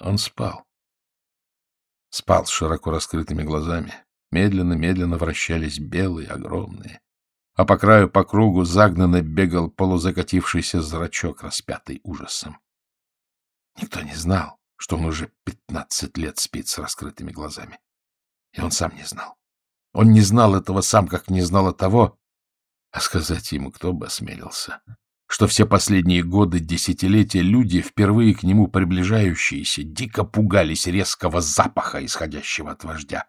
Он спал. Спал с широко раскрытыми глазами. Медленно-медленно вращались белые, огромные. А по краю, по кругу, загнанно бегал полузакатившийся зрачок, распятый ужасом. Никто не знал, что он уже пятнадцать лет спит с раскрытыми глазами. И он сам не знал. Он не знал этого сам, как не знал того, а сказать ему кто бы осмелился, что все последние годы, десятилетия люди, впервые к нему приближающиеся, дико пугались резкого запаха, исходящего от вождя.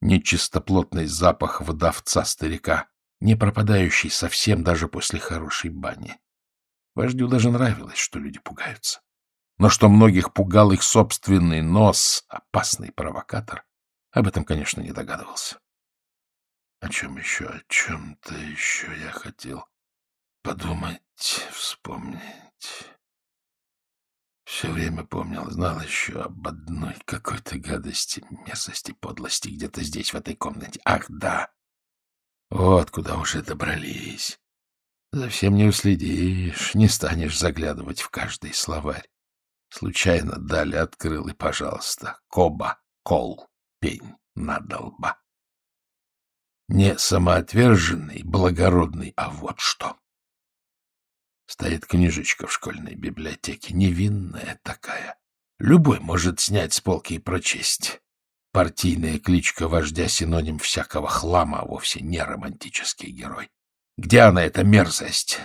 Нечистоплотный запах вдовца-старика, не пропадающий совсем даже после хорошей бани. Вождю даже нравилось, что люди пугаются. Но что многих пугал их собственный нос, опасный провокатор, об этом, конечно, не догадывался. О чем еще, о чем-то еще я хотел подумать, вспомнить. Все время помнил, знал еще об одной какой-то гадости, мерзости, подлости где-то здесь, в этой комнате. Ах, да! Вот куда уже добрались. За всем не уследишь, не станешь заглядывать в каждый словарь. Случайно дали, открыл, и, пожалуйста, коба, кол, пень, надолба. Не самоотверженный, благородный, а вот что. Стоит книжечка в школьной библиотеке, невинная такая. Любой может снять с полки и прочесть. Партийная кличка вождя — синоним всякого хлама, а вовсе не романтический герой. Где она, эта мерзость?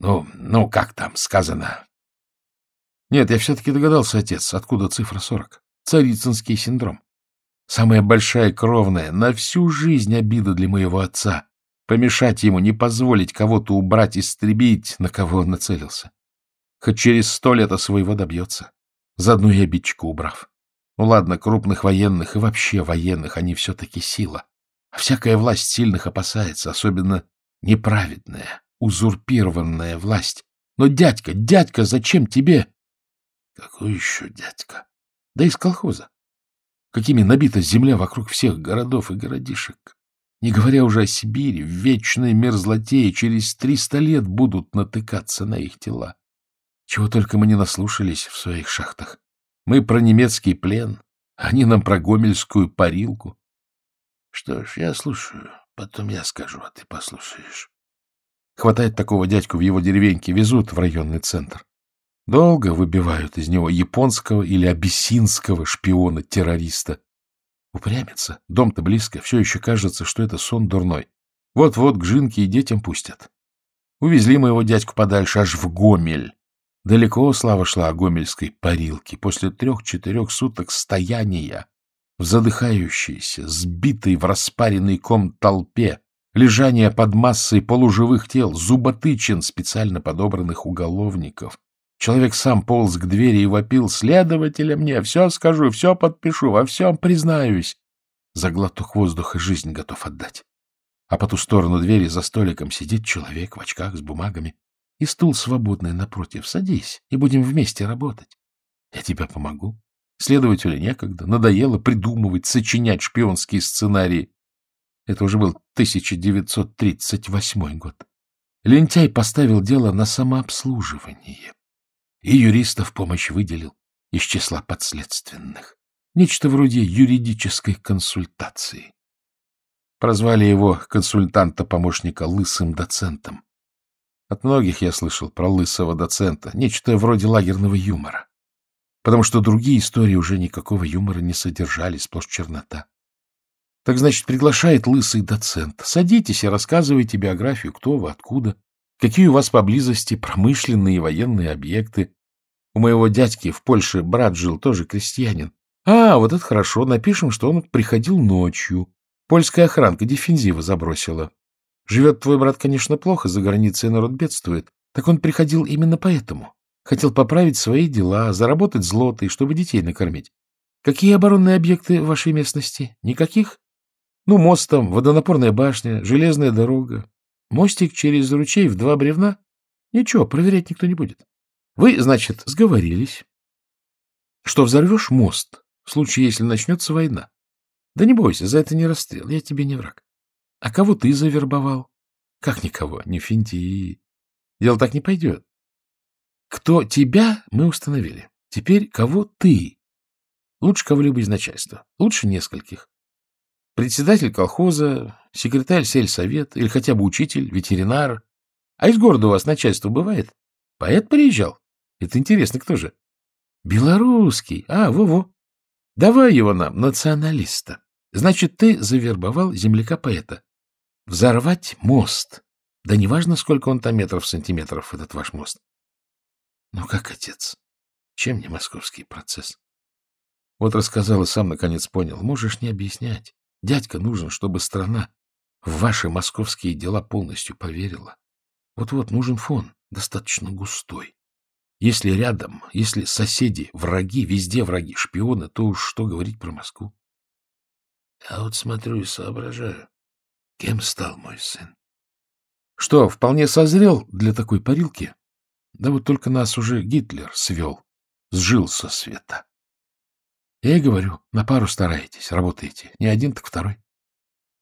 Ну, ну, как там сказано? Нет, я все-таки догадался, отец, откуда цифра сорок. Царицынский синдром. Самая большая кровная, на всю жизнь обида для моего отца. Помешать ему, не позволить кого-то убрать, истребить, на кого он нацелился. Хоть через сто лет своего добьется, заодно и обидчика убрав. Ну ладно, крупных военных и вообще военных, они все-таки сила. А всякая власть сильных опасается, особенно неправедная, узурпированная власть. Но, дядька, дядька, зачем тебе? Какой еще дядька? Да из колхоза какими набита земля вокруг всех городов и городишек. Не говоря уже о Сибири, в вечной мерзлоте через триста лет будут натыкаться на их тела. Чего только мы не наслушались в своих шахтах. Мы про немецкий плен, они нам про гомельскую парилку. Что ж, я слушаю, потом я скажу, а ты послушаешь. Хватает такого дядьку в его деревеньке, везут в районный центр. Долго выбивают из него японского или абиссинского шпиона-террориста. Упрямится. Дом-то близко. Все еще кажется, что это сон дурной. Вот-вот к Жинке и детям пустят. Увезли моего дядьку подальше, аж в Гомель. Далеко слава шла о гомельской парилке. После трех-четырех суток стояния в задыхающейся, сбитой в распаренный ком толпе, лежание под массой полуживых тел, зуботычин специально подобранных уголовников, Человек сам полз к двери и вопил следователя мне. Все скажу, все подпишу, во всем признаюсь. За глоток воздуха жизнь готов отдать. А по ту сторону двери за столиком сидит человек в очках с бумагами. И стул свободный напротив. Садись, и будем вместе работать. Я тебе помогу. Следователю некогда. Надоело придумывать, сочинять шпионские сценарии. Это уже был 1938 год. Лентяй поставил дело на самообслуживание и юристов помощь выделил из числа подследственных. Нечто вроде юридической консультации. Прозвали его консультанта-помощника лысым доцентом. От многих я слышал про лысого доцента, нечто вроде лагерного юмора. Потому что другие истории уже никакого юмора не содержали, сплошь чернота. Так значит, приглашает лысый доцент. Садитесь и рассказывайте биографию, кто вы, откуда, Какие у вас поблизости промышленные и военные объекты? У моего дядьки в Польше брат жил, тоже крестьянин. А, вот это хорошо, напишем, что он приходил ночью. Польская охранка дефензива забросила. Живет твой брат, конечно, плохо, за границей народ бедствует. Так он приходил именно поэтому. Хотел поправить свои дела, заработать злоты, чтобы детей накормить. Какие оборонные объекты в вашей местности? Никаких? Ну, мост там, водонапорная башня, железная дорога, Мостик через ручей в два бревна? Ничего, проверять никто не будет. Вы, значит, сговорились, что взорвешь мост в случае, если начнется война. Да не бойся, за это не расстрел, я тебе не враг. А кого ты завербовал? Как никого, не финти. Дело так не пойдет. Кто тебя, мы установили. Теперь кого ты Лучше кого-либо из начальства. Лучше нескольких. Председатель колхоза, секретарь сельсовета или хотя бы учитель, ветеринар. А из города у вас начальство бывает? Поэт приезжал? Это интересно, кто же? Белорусский. А, во-во. Давай его нам, националиста. Значит, ты завербовал земляка-поэта. Взорвать мост. Да неважно, сколько он там метров, сантиметров, этот ваш мост. Ну как, отец, чем не московский процесс? Вот рассказал и сам наконец понял. Можешь не объяснять. Дядька нужен, чтобы страна в ваши московские дела полностью поверила. Вот-вот нужен фон, достаточно густой. Если рядом, если соседи, враги, везде враги, шпионы, то уж что говорить про Москву? А вот смотрю и соображаю, кем стал мой сын. Что, вполне созрел для такой парилки? Да вот только нас уже Гитлер свел, сжил со света. Я и говорю, на пару стараетесь, работаете. Не один, так второй.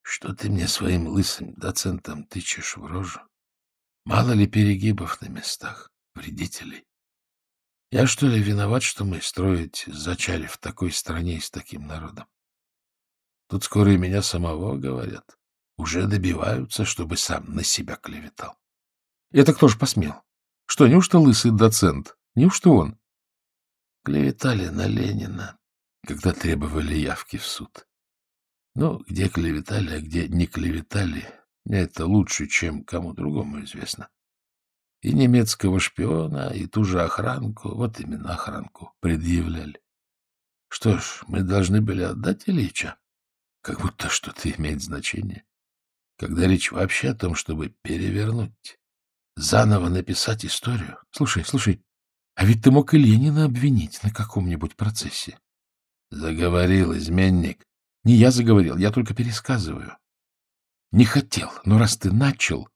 Что ты мне своим лысым доцентом тычешь в рожу? Мало ли перегибов на местах, вредителей. Я, что ли, виноват, что мы строить зачали в такой стране и с таким народом? Тут скоро и меня самого, говорят. Уже добиваются, чтобы сам на себя клеветал. Это кто ж посмел? Что, неужто лысый доцент? Неужто он? Клеветали на Ленина, когда требовали явки в суд. Ну, где клеветали, а где не клеветали, мне это лучше, чем кому другому известно. И немецкого шпиона, и ту же охранку, вот именно охранку, предъявляли. Что ж, мы должны были отдать Ильича, как будто что-то имеет значение. Когда речь вообще о том, чтобы перевернуть, заново написать историю. Слушай, слушай, а ведь ты мог и Ленина обвинить на каком-нибудь процессе. Заговорил изменник. Не я заговорил, я только пересказываю. Не хотел, но раз ты начал,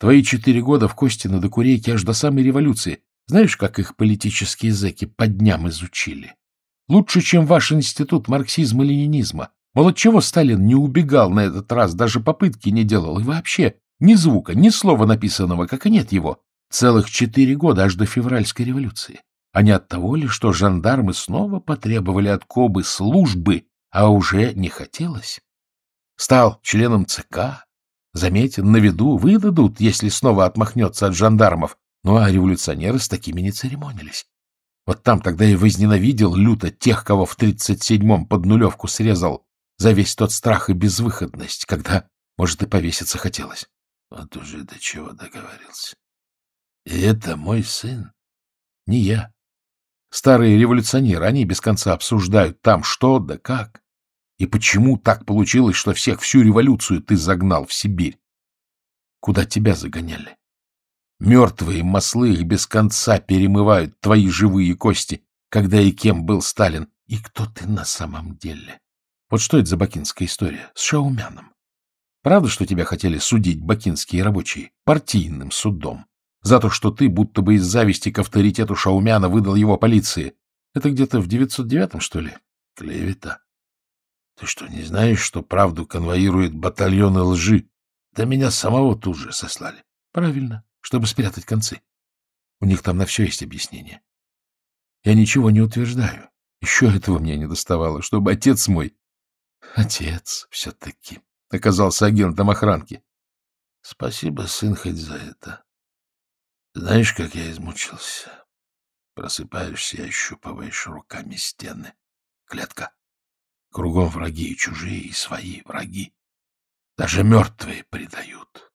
твои четыре года в Костино до Курейки аж до самой революции, знаешь, как их политические зэки по дням изучили? Лучше, чем ваш институт марксизма-ленинизма. Мол, отчего Сталин не убегал на этот раз, даже попытки не делал, и вообще ни звука, ни слова написанного, как и нет его. Целых четыре года, аж до февральской революции. А не от того ли, что жандармы снова потребовали от Кобы службы, а уже не хотелось? Стал членом ЦК, заметен, на виду, выдадут, если снова отмахнется от жандармов. Ну а революционеры с такими не церемонились. Вот там тогда и возненавидел люто тех, кого в тридцать седьмом под нулевку срезал за весь тот страх и безвыходность, когда, может, и повеситься хотелось. Вот уже до чего договорился. И это мой сын, не я. Старые революционеры, они без конца обсуждают там что да как. И почему так получилось, что всех всю революцию ты загнал в Сибирь? Куда тебя загоняли? Мертвые маслы их без конца перемывают твои живые кости, когда и кем был Сталин. И кто ты на самом деле? Вот что это за бакинская история с Шаумяном? Правда, что тебя хотели судить бакинские рабочие партийным судом? За то, что ты, будто бы из зависти к авторитету Шаумяна, выдал его полиции. Это где-то в 909-м, что ли? Клевета. Ты что, не знаешь, что правду конвоирует батальоны лжи? Да меня самого тут же сослали. Правильно, чтобы спрятать концы. У них там на все есть объяснение. Я ничего не утверждаю. Еще этого мне не доставало, чтобы отец мой... Отец все-таки оказался агентом охранки. Спасибо, сын, хоть за это. Знаешь, как я измучился? Просыпаешься и ощупываешь руками стены. Клетка. Кругом враги и чужие, и свои враги. Даже мертвые предают.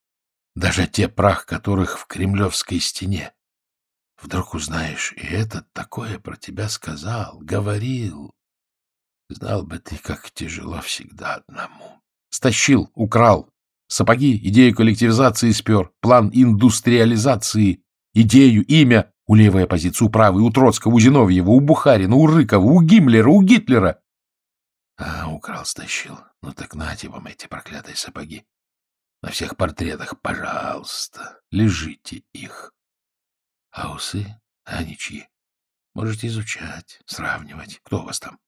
Даже те прах, которых в кремлевской стене. Вдруг узнаешь, и этот такое про тебя сказал, говорил. Знал бы ты, как тяжело всегда одному. Стащил, украл. Сапоги, идею коллективизации спер, план индустриализации идею, имя. У левой оппозиции, у правой, у Троцкого, у Зиновьева, у Бухарина, у Рыкова, у Гиммлера, у Гитлера. А, украл, стащил. Ну так нате вам эти проклятые сапоги. На всех портретах, пожалуйста, лежите их. А усы, они чьи? Можете изучать, сравнивать. Кто у вас там?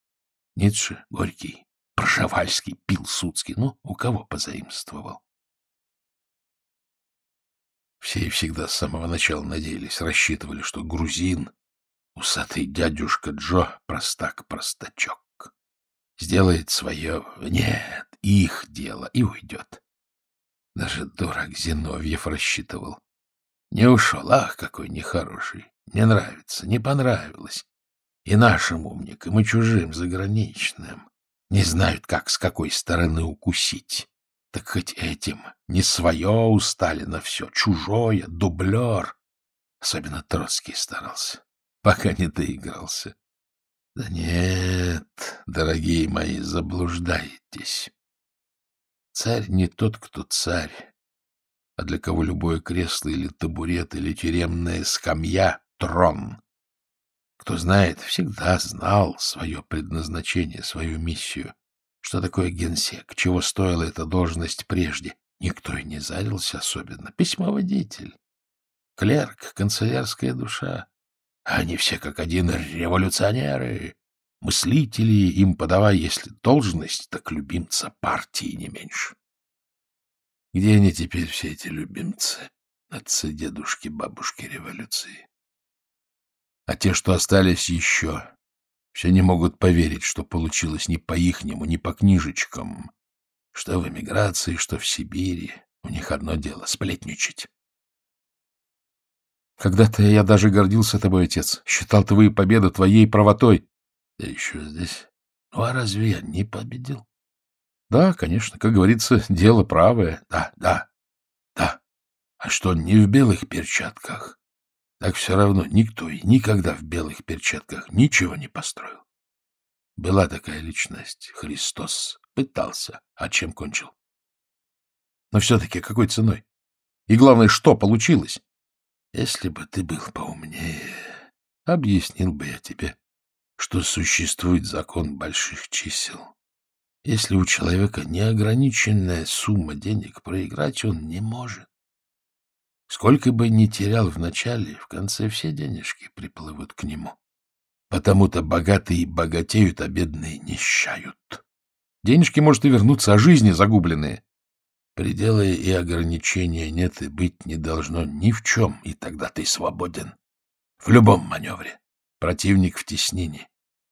Ницше, Горький, Прошавальский, Пилсудский. Ну, у кого позаимствовал? Все и всегда с самого начала надеялись, рассчитывали, что грузин, усатый дядюшка Джо, простак-простачок. сделает свое, нет, их дело, и уйдет. Даже дурак Зиновьев рассчитывал. Не ушел, ах, какой нехороший. Не нравится, не понравилось. И нашим умникам, и чужим, заграничным. Не знают, как, с какой стороны укусить. Так хоть этим. Не свое у Сталина все, чужое, дублер. Особенно Троцкий старался, пока не доигрался. Да нет, дорогие мои, заблуждаетесь. Царь не тот, кто царь, а для кого любое кресло или табурет или тюремная скамья — трон. Кто знает, всегда знал свое предназначение, свою миссию. Что такое генсек, чего стоила эта должность прежде? Никто и не зарился особенно. Письмоводитель, клерк, канцелярская душа. Они все как один революционеры, мыслители, им подавай, если должность, так любимца партии не меньше. Где они теперь, все эти любимцы, отцы, дедушки, бабушки революции? А те, что остались еще, все не могут поверить, что получилось не по-ихнему, не по книжечкам. Что в эмиграции, что в Сибири. У них одно дело — сплетничать. Когда-то я даже гордился тобой, отец. Считал твою победу твоей правотой. Да еще здесь. Ну, а разве я не победил? Да, конечно, как говорится, дело правое. Да, да, да. А что, не в белых перчатках? Так все равно никто и никогда в белых перчатках ничего не построил. Была такая личность, Христос. Пытался, а чем кончил? Но все-таки какой ценой? И главное, что получилось? Если бы ты был поумнее, объяснил бы я тебе, что существует закон больших чисел. Если у человека неограниченная сумма денег, проиграть он не может. Сколько бы ни терял в начале, в конце все денежки приплывут к нему. Потому-то богатые богатеют, а бедные нищают. Денежки, может, и вернуться, а жизни загубленные. Предела и ограничения нет и быть не должно ни в чем, и тогда ты свободен. В любом маневре. Противник в теснении.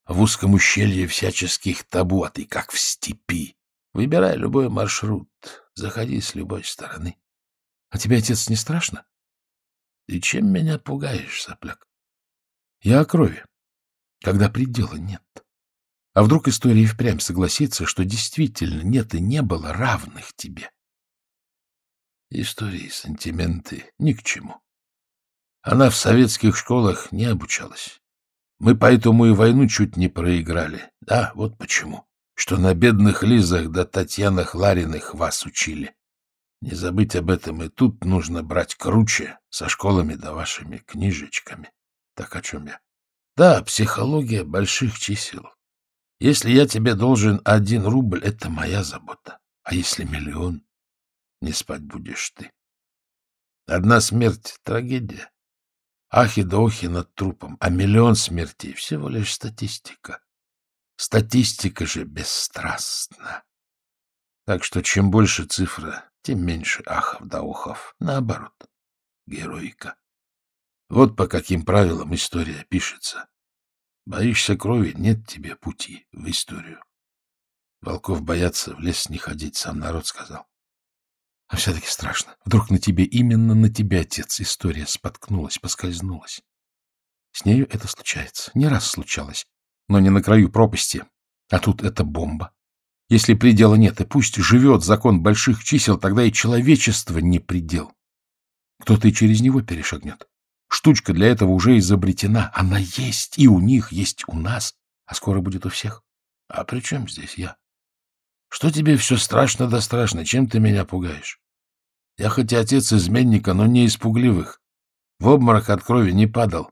В узком ущелье всяческих табу, а ты как в степи. Выбирай любой маршрут, заходи с любой стороны. — А тебе, отец, не страшно? — Ты чем меня пугаешь, сопляк? — Я о крови, когда предела нет. А вдруг история впрямь согласится, что действительно нет и не было равных тебе? Истории, сантименты ни к чему. Она в советских школах не обучалась. Мы поэтому и войну чуть не проиграли. Да, вот почему. Что на бедных Лизах да Татьянах Лариных вас учили. Не забыть об этом и тут нужно брать круче, со школами да вашими книжечками. Так о чем я? Да, психология больших чисел. Если я тебе должен один рубль, это моя забота. А если миллион, не спать будешь ты. Одна смерть — трагедия. Ахи да охи над трупом, а миллион смертей — всего лишь статистика. Статистика же бесстрастна. Так что чем больше цифра, тем меньше ахов да охов. Наоборот, героика. Вот по каким правилам история пишется. Боишься крови, нет тебе пути в историю. Волков боятся, в лес не ходить, сам народ сказал. А все-таки страшно. Вдруг на тебе, именно на тебя, отец, история споткнулась, поскользнулась. С нею это случается. Не раз случалось. Но не на краю пропасти. А тут это бомба. Если предела нет, и пусть живет закон больших чисел, тогда и человечество не предел. Кто-то и через него перешагнет. Штучка для этого уже изобретена. Она есть, и у них есть у нас, а скоро будет у всех. А при чем здесь я? Что тебе все страшно да страшно? Чем ты меня пугаешь? Я хоть и отец изменника, но не испугливых. В обморок от крови не падал.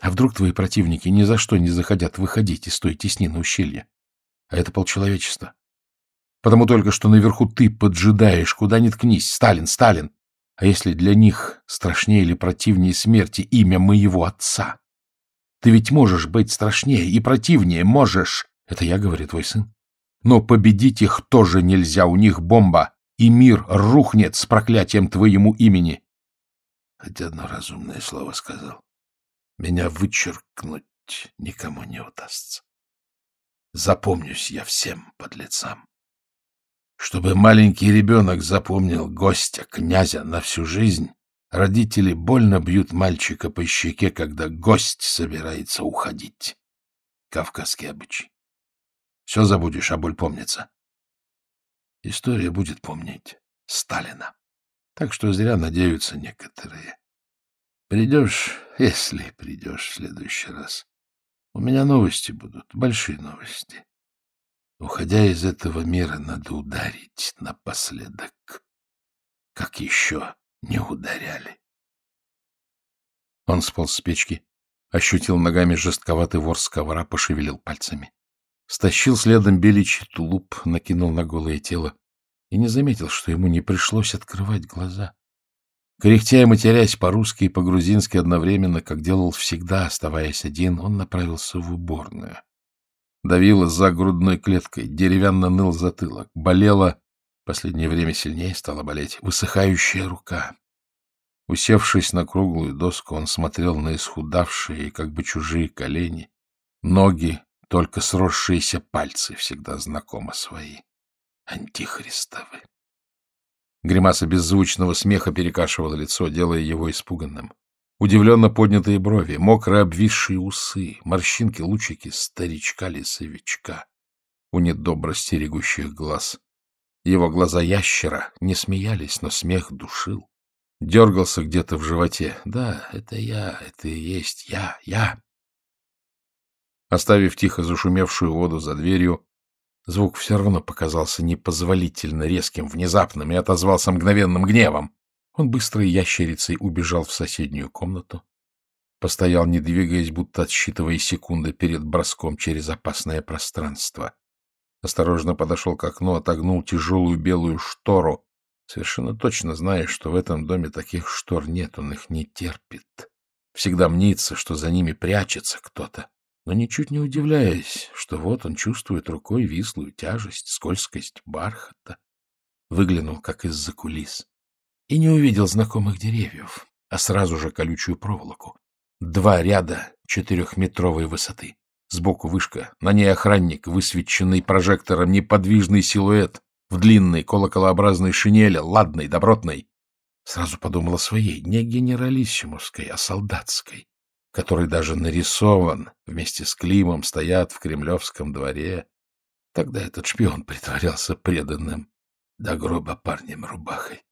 А вдруг твои противники ни за что не захотят выходить из той теснины ущелья? А это полчеловечества. Потому только что наверху ты поджидаешь, куда ни ткнись, Сталин, Сталин. А если для них страшнее или противнее смерти имя моего отца? Ты ведь можешь быть страшнее и противнее, можешь. Это я говорю, твой сын. Но победить их тоже нельзя, у них бомба, и мир рухнет с проклятием твоему имени. Хоть одно разумное слово сказал. Меня вычеркнуть никому не удастся. Запомнюсь я всем подлецам. Чтобы маленький ребенок запомнил гостя, князя на всю жизнь, родители больно бьют мальчика по щеке, когда гость собирается уходить. Кавказский обычай. Все забудешь, а боль помнится. История будет помнить Сталина. Так что зря надеются некоторые. Придешь, если придешь в следующий раз. У меня новости будут, большие новости. Уходя из этого мира, надо ударить напоследок, как еще не ударяли. Он сполз с печки, ощутил ногами жестковатый ворс ковра, пошевелил пальцами. Стащил следом беличий тулуп, накинул на голое тело и не заметил, что ему не пришлось открывать глаза. Кряхтя и матерясь по-русски и по-грузински одновременно, как делал всегда, оставаясь один, он направился в уборную. Давило за грудной клеткой, деревянно ныл затылок, болела, последнее время сильнее стала болеть, высыхающая рука. Усевшись на круглую доску, он смотрел на исхудавшие, как бы чужие колени, ноги, только сросшиеся пальцы всегда знакомы свои. Антихристовы. Гримаса беззвучного смеха перекашивала лицо, делая его испуганным. Удивленно поднятые брови, мокрые обвисшие усы, морщинки, лучики старичка-лесовичка у недобро стерегущих глаз. Его глаза ящера не смеялись, но смех душил. Дергался где-то в животе. Да, это я, это и есть я, я. Оставив тихо зашумевшую воду за дверью, звук все равно показался непозволительно резким, внезапным и отозвался мгновенным гневом. Он быстрой ящерицей убежал в соседнюю комнату, постоял, не двигаясь, будто отсчитывая секунды перед броском через опасное пространство. Осторожно подошел к окну, отогнул тяжелую белую штору, совершенно точно зная, что в этом доме таких штор нет, он их не терпит. Всегда мнится, что за ними прячется кто-то но ничуть не удивляясь, что вот он чувствует рукой вислую тяжесть, скользкость бархата, выглянул, как из-за кулис, и не увидел знакомых деревьев, а сразу же колючую проволоку. Два ряда четырехметровой высоты. Сбоку вышка, на ней охранник, высвеченный прожектором неподвижный силуэт в длинной колоколообразной шинели, ладной, добротной. Сразу подумала своей, не генералиссимовской, а солдатской который даже нарисован вместе с Климом, стоят в Кремлевском дворе. Тогда этот шпион притворялся преданным до гроба парнем рубахой.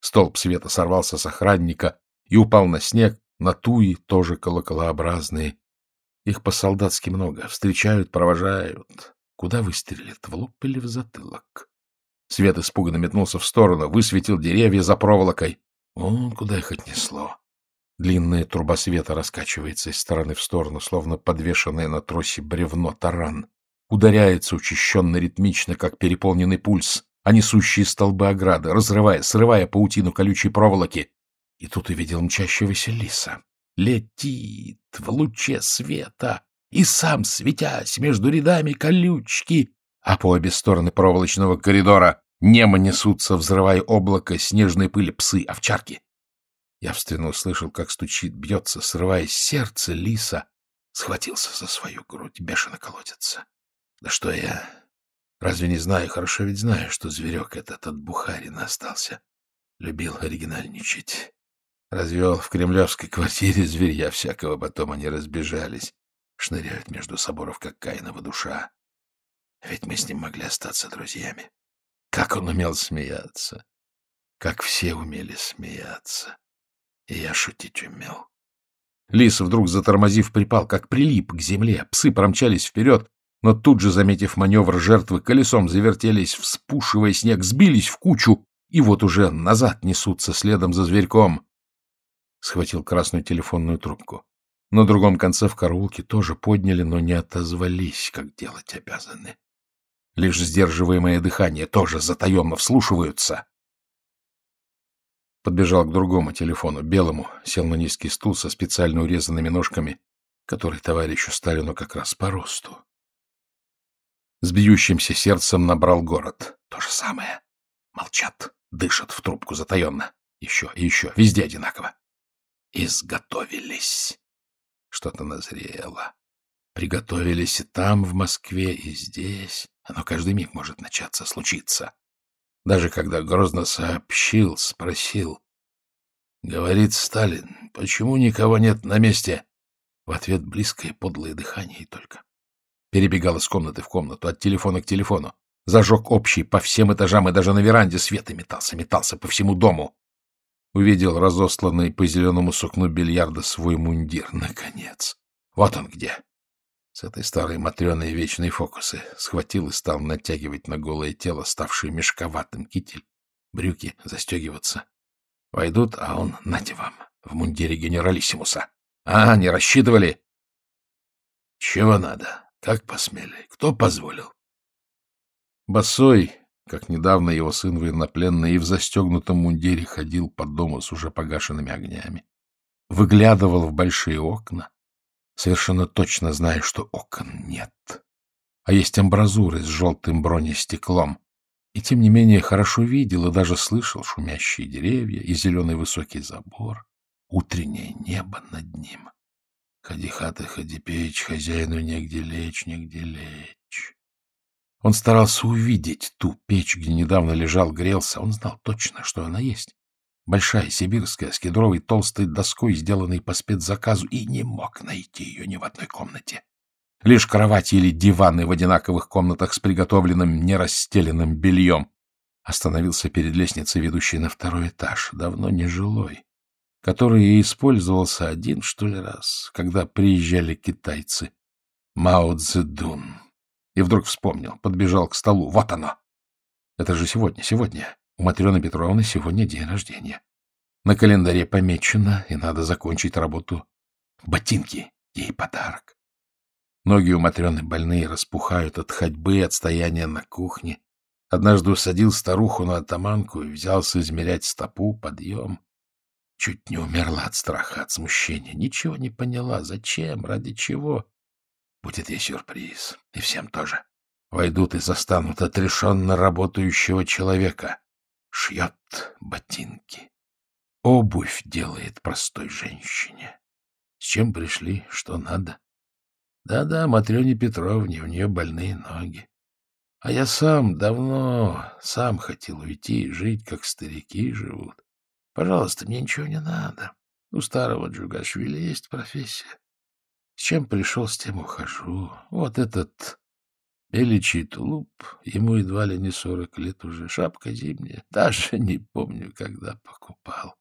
Столб света сорвался с охранника и упал на снег, на туи, тоже колоколообразные. Их по-солдатски много. Встречают, провожают. Куда выстрелят, в лоб или в затылок? Свет испуганно метнулся в сторону, высветил деревья за проволокой. Он куда их отнесло? Длинная труба света раскачивается из стороны в сторону, словно подвешенное на тросе бревно таран. Ударяется учащенно ритмично, как переполненный пульс, а несущие столбы ограды, разрывая, срывая паутину колючей проволоки. И тут увидел мчащегося лиса. Летит в луче света, и сам, светясь между рядами колючки, а по обе стороны проволочного коридора немо несутся, взрывая облако снежной пыли псы-овчарки. Явственно услышал, как стучит, бьется, срываясь сердце лиса. Схватился за свою грудь, бешено колотится. Да что я... Разве не знаю? Хорошо ведь знаю, что зверек этот от Бухарина остался. Любил оригинальничать. Развел в кремлевской квартире зверья всякого, потом они разбежались. Шныряют между соборов, как Каинова душа. Ведь мы с ним могли остаться друзьями. Как он умел смеяться. Как все умели смеяться. Я шутить умел. Лис, вдруг затормозив, припал, как прилип к земле. Псы промчались вперед, но тут же, заметив маневр жертвы, колесом завертелись, вспушивая снег, сбились в кучу, и вот уже назад несутся следом за зверьком. Схватил красную телефонную трубку. На другом конце в караулке тоже подняли, но не отозвались, как делать обязаны. Лишь сдерживаемое дыхание тоже затаенно вслушиваются. Подбежал к другому телефону, белому, сел на низкий стул со специально урезанными ножками, который товарищу Сталину как раз по росту. С бьющимся сердцем набрал город. То же самое. Молчат, дышат в трубку затаенно. Еще и еще, везде одинаково. Изготовились. Что-то назрело. Приготовились и там, в Москве, и здесь. Оно каждый миг может начаться, случиться. Даже когда грозно сообщил, спросил. Говорит Сталин, почему никого нет на месте? В ответ близкое подлое дыхание и только. Перебегал из комнаты в комнату, от телефона к телефону. Зажег общий по всем этажам и даже на веранде света метался, метался по всему дому. Увидел разосланный по зеленому сукну бильярда свой мундир. Наконец! Вот он где! С этой старой матреной вечные фокусы. Схватил и стал натягивать на голое тело, ставший мешковатым китель. Брюки застегиваться. Войдут, а он, нате вам, в мундире генералиссимуса. А, не рассчитывали? Чего надо? Как посмели? Кто позволил? Босой, как недавно его сын военнопленный, и в застегнутом мундире ходил по дому с уже погашенными огнями. Выглядывал в большие окна, совершенно точно зная, что окон нет, а есть амбразуры с желтым бронестеклом. И тем не менее хорошо видел и даже слышал шумящие деревья и зеленый высокий забор, утреннее небо над ним. Ходи хата, ходи печь, хозяину негде лечь, негде лечь. Он старался увидеть ту печь, где недавно лежал, грелся. Он знал точно, что она есть. Большая, сибирская, с кедровой толстой доской, сделанной по спецзаказу, и не мог найти ее ни в одной комнате. Лишь кровати или диваны в одинаковых комнатах с приготовленным нерастеленным бельем. Остановился перед лестницей, ведущей на второй этаж, давно нежилой, который использовался один, что ли, раз, когда приезжали китайцы. Мао Цзэдун. И вдруг вспомнил, подбежал к столу. Вот оно! Это же сегодня, сегодня. У Матрены Петровны сегодня день рождения. На календаре помечено, и надо закончить работу. Ботинки — ей подарок. Ноги у Матрены больные распухают от ходьбы и отстояния на кухне. Однажды усадил старуху на атаманку и взялся измерять стопу, подъем. Чуть не умерла от страха, от смущения. Ничего не поняла. Зачем? Ради чего? Будет ей сюрприз. И всем тоже. Войдут и застанут отрешенно работающего человека шьет ботинки. Обувь делает простой женщине. С чем пришли, что надо. Да-да, Матрёне Петровне, у нее больные ноги. А я сам давно, сам хотел уйти и жить, как старики живут. Пожалуйста, мне ничего не надо. У старого Джугашвили есть профессия. С чем пришел, с тем ухожу. Вот этот Беличий тулуп, ему едва ли не сорок лет уже, шапка зимняя, даже не помню, когда покупал.